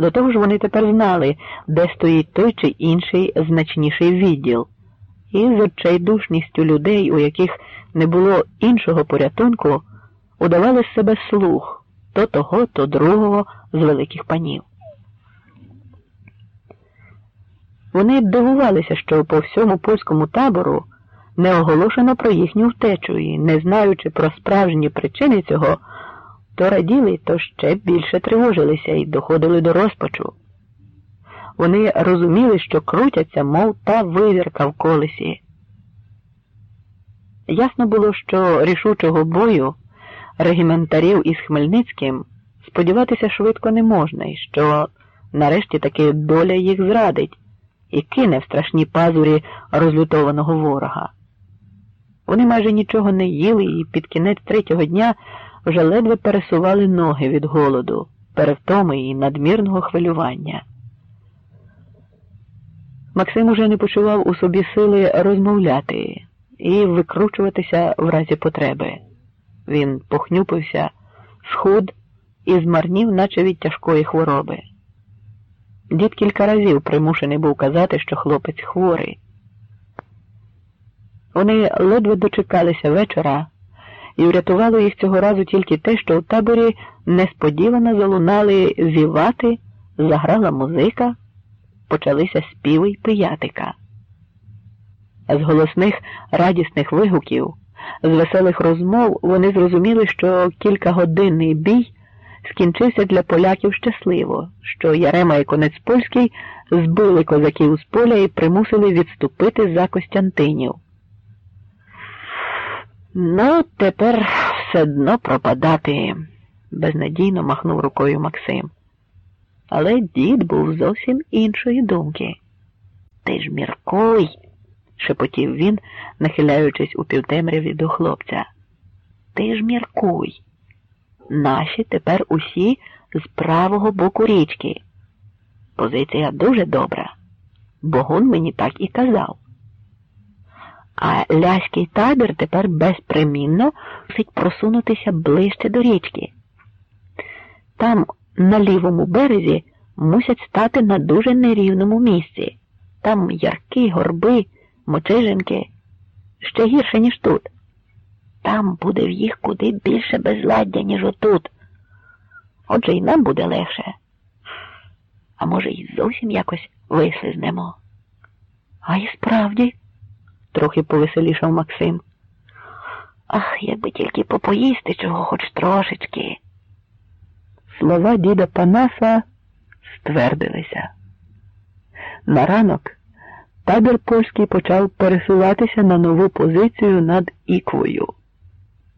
До того ж вони тепер знали, де стоїть той чи інший значніший відділ, і з відчайдушністю людей, у яких не було іншого порятунку, удавали з себе слух то того, то другого з великих панів. Вони дивувалися, що по всьому польському табору не оголошено про їхню втечу і, не знаючи про справжні причини цього, то раділи, то ще більше тривожилися і доходили до розпачу. Вони розуміли, що крутяться, мов та вивірка в колесі. Ясно було, що рішучого бою регіментарів із Хмельницьким сподіватися швидко не можна, і що нарешті таки доля їх зрадить і кине в страшні пазурі розлютованого ворога. Вони майже нічого не їли і під кінець третього дня вже ледве пересували ноги від голоду, перевтоми і надмірного хвилювання. Максим уже не почував у собі сили розмовляти і викручуватися в разі потреби. Він похнюпився, схуд і змарнів, наче від тяжкої хвороби. Дід кілька разів примушений був казати, що хлопець хворий. Вони ледве дочекалися вечора, і врятувало їх цього разу тільки те, що у таборі несподівано залунали вівати, заграла музика, почалися співи й пиятика. З голосних радісних вигуків, з веселих розмов вони зрозуміли, що кількагодинний бій скінчився для поляків щасливо, що Ярема і конець польський збили козаків з поля і примусили відступити за Костянтинів. Ну, тепер все одно пропадати, безнадійно махнув рукою Максим. Але дід був зовсім іншої думки. Ти ж міркуй, шепотів він, нахиляючись у півтемряві до хлопця. Ти ж міркуй. Наші тепер усі з правого боку річки. Позиція дуже добра. Богун мені так і казав а ляський табір тепер безпримінно мусить просунутися ближче до річки. Там, на лівому березі, мусять стати на дуже нерівному місці. Там ярки, горби, мочижинки, ще гірше, ніж тут. Там буде в їх куди більше безладдя, ніж отут. Отже і нам буде легше. А може, і зовсім якось вислизнемо. А і справді трохи повеселішав Максим. Ах, якби тільки попоїсти чого хоч трошечки. Слова діда Панаса ствердилися. На ранок табір польський почав пересуватися на нову позицію над іквою.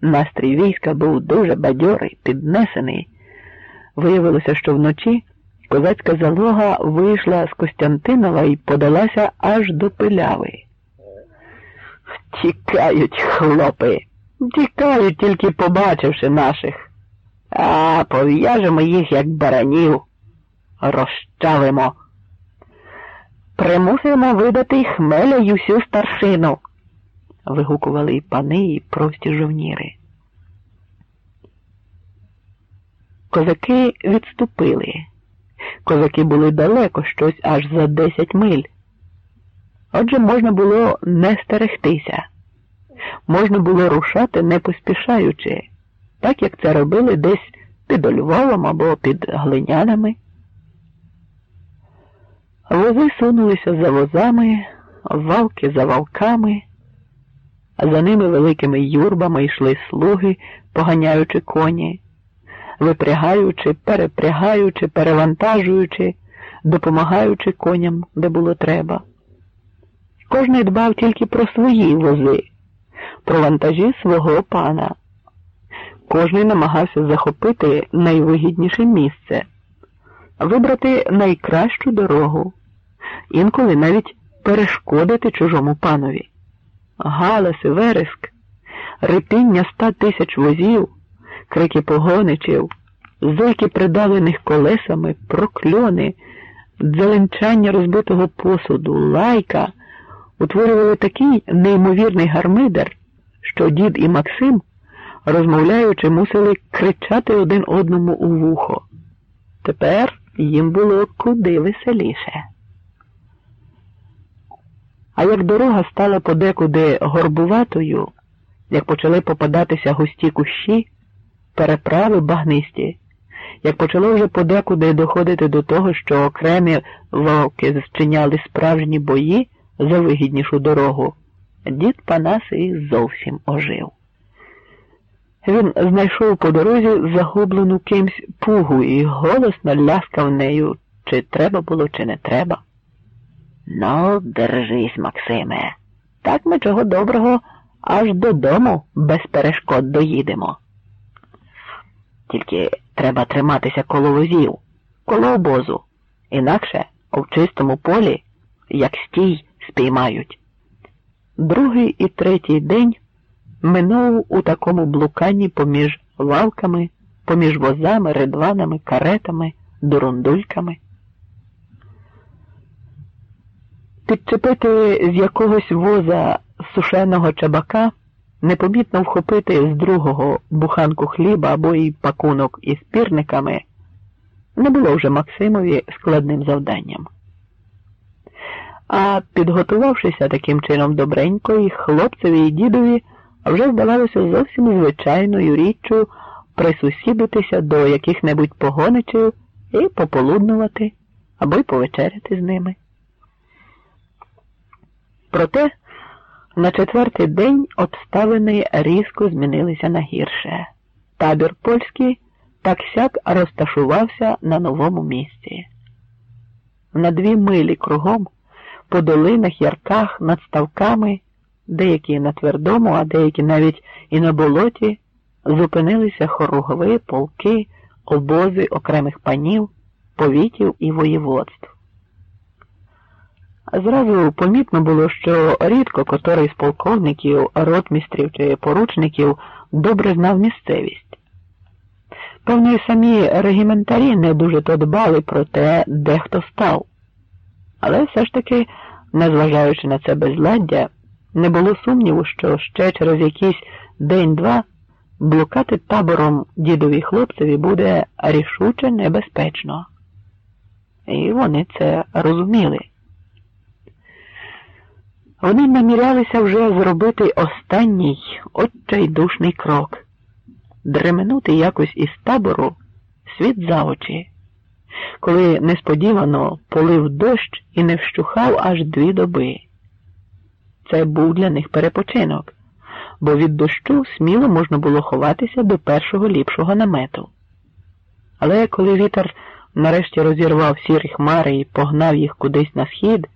Настрій війська був дуже бадьорий, піднесений. Виявилося, що вночі козацька залога вийшла з Костянтинова і подалася аж до пиляви. Тікають хлопи, тікають, тільки побачивши наших. А пов'яжемо їх, як баранів, розчавимо. Примусимо видати хмеля й усю старшину, вигукували і пани, і прості жовніри. Козаки відступили. Козаки були далеко, щось аж за десять миль. Отже, можна було не стерегтися, можна було рушати не поспішаючи, так як це робили десь під Львовом або під глинянами. Вози сунулися за возами, валки за валками, а за ними великими юрбами йшли слуги, поганяючи коні, випрягаючи, перепрягаючи, перевантажуючи, допомагаючи коням, де було треба. Кожний дбав тільки про свої вози, про вантажі свого пана. Кожний намагався захопити найвигідніше місце, вибрати найкращу дорогу, інколи навіть перешкодити чужому панові. Галаси, вереск, рипіння ста тисяч возів, крики погоничів, зойки придавлених колесами, прокльони, дзеленчання розбитого посуду, лайка утворювали такий неймовірний гармидер, що дід і Максим, розмовляючи, мусили кричати один одному у вухо. Тепер їм було куди веселіше. А як дорога стала подекуди горбуватою, як почали попадатися густі кущі, переправи багнисті, як почало вже подекуди доходити до того, що окремі вовки зчиняли справжні бої за вигіднішу дорогу, дід Панас і зовсім ожив. Він знайшов по дорозі загублену кимсь пугу і голосно ляскав нею, чи треба було, чи не треба. Ну, держись, Максиме, так ми чого доброго аж додому без перешкод доїдемо. Тільки треба триматися коло возів, коло обозу, інакше в чистому полі, як стій, спіймають. Другий і третій день минув у такому блуканні поміж валками, поміж возами, ридванами, каретами, дурундульками. Підчепити з якогось воза сушеного чабака, непомітно вхопити з другого буханку хліба або й пакунок із пірниками не було вже Максимові складним завданням. А підготувавшися таким чином добренько, і хлопцеві і дідові вже здавалося зовсім звичайною річчю присусідитися до яких-небудь погоничів і пополуднувати або й повечеряти з ними. Проте на четвертий день обставини різко змінилися на гірше. Табір польський так сяк розташувався на новому місці. На дві милі кругом, по долинах, ярках, над ставками, деякі на твердому, а деякі навіть і на болоті, зупинилися хоругви, полки, обози окремих панів, повітів і воєводств. Зразу помітно було, що рідко котрий з полковників, ротмістрів чи поручників добре знав місцевість. Певно, і самі регіментарі не дуже то дбали про те, де хто став. Але все ж таки, незважаючи на це безладдя, не було сумніву, що ще через якийсь день-два блукати табором дідові хлопцеві буде рішуче небезпечно. І вони це розуміли. Вони намірялися вже зробити останній отчайдушний крок дременути якось із табору світ за очі, коли несподівано полив дощ і не вщухав аж дві доби. Це був для них перепочинок, бо від дощу сміло можна було ховатися до першого ліпшого намету. Але коли вітер нарешті розірвав сірі хмари і погнав їх кудись на схід,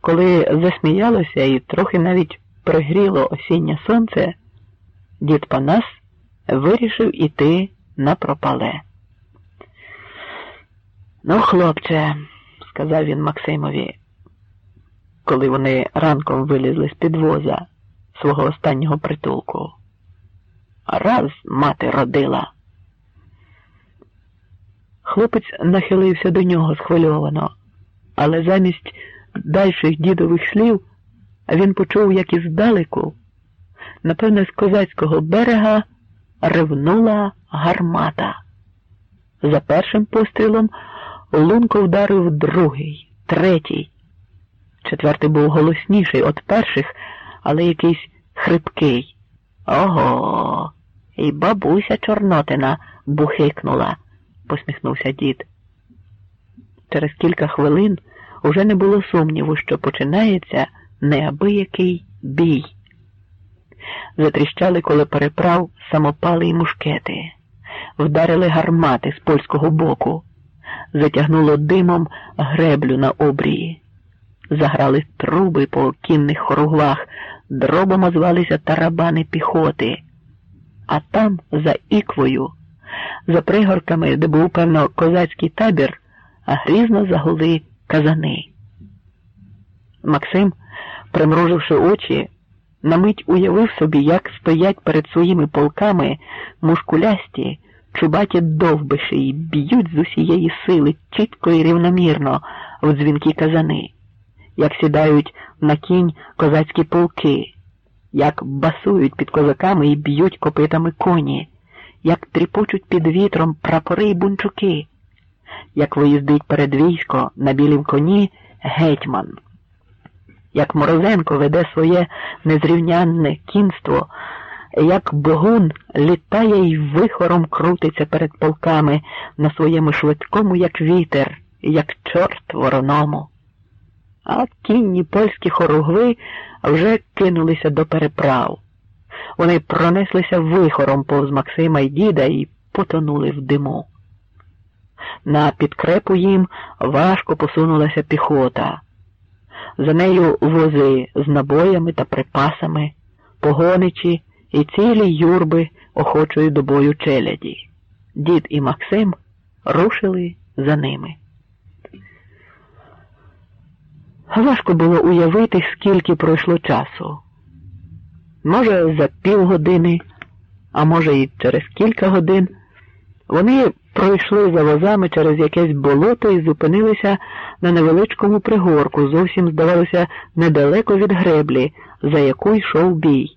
коли засміялося і трохи навіть пригріло осіннє сонце, дід Панас вирішив іти на пропале. Ну, хлопче, сказав він Максимові, коли вони ранком вилізли з підвоза свого останнього притулку. Раз мати родила. Хлопець нахилився до нього схвильовано, але замість дальших дідових слів він почув, як іздалеку, напевне, з козацького берега ревнула гармата. За першим пострілом лунко вдарив другий, третій. Четвертий був голосніший від перших, але якийсь хрипкий. Ого, і бабуся Чорнотина бухикнула, посміхнувся дід. Через кілька хвилин уже не було сумніву, що починається неабиякий бій. Затріщали коло переправ самопали й мушкети, вдарили гармати з польського боку, затягнуло димом греблю на обрії, заграли труби по кінних хоруглах, дробом озвалися тарабани піхоти, а там, за іквою, за пригорками, де був, певно, козацький табір, грізно загули казани. Максим, примруживши очі, на мить уявив собі, як стоять перед своїми полками мушкулясті, чубаті довбиші і б'ють з усієї сили чітко і рівномірно в дзвінки казани, як сідають на кінь козацькі полки, як басують під козаками і б'ють копитами коні, як тріпочуть під вітром прапори й бунчуки, як виїздить перед військо на білім коні гетьман, як Морозенко веде своє незрівнянне кінство, як богун літає й вихором крутиться перед полками на своєму швидкому, як вітер, як чорт вороному. А кінні польські хоругви вже кинулися до переправ. Вони пронеслися вихором повз Максима й діда і потонули в диму. На підкрепу їм важко посунулася піхота. За нею вози з набоями та припасами, погоничі і цілі юрби охочої до бою челяді. Дід і Максим рушили за ними. Важко було уявити, скільки пройшло часу. Може, за півгодини, а може, і через кілька годин. Вони пройшли за возами через якесь болото і зупинилися на невеличкому пригорку, зовсім здавалося недалеко від греблі, за яку йшов бій.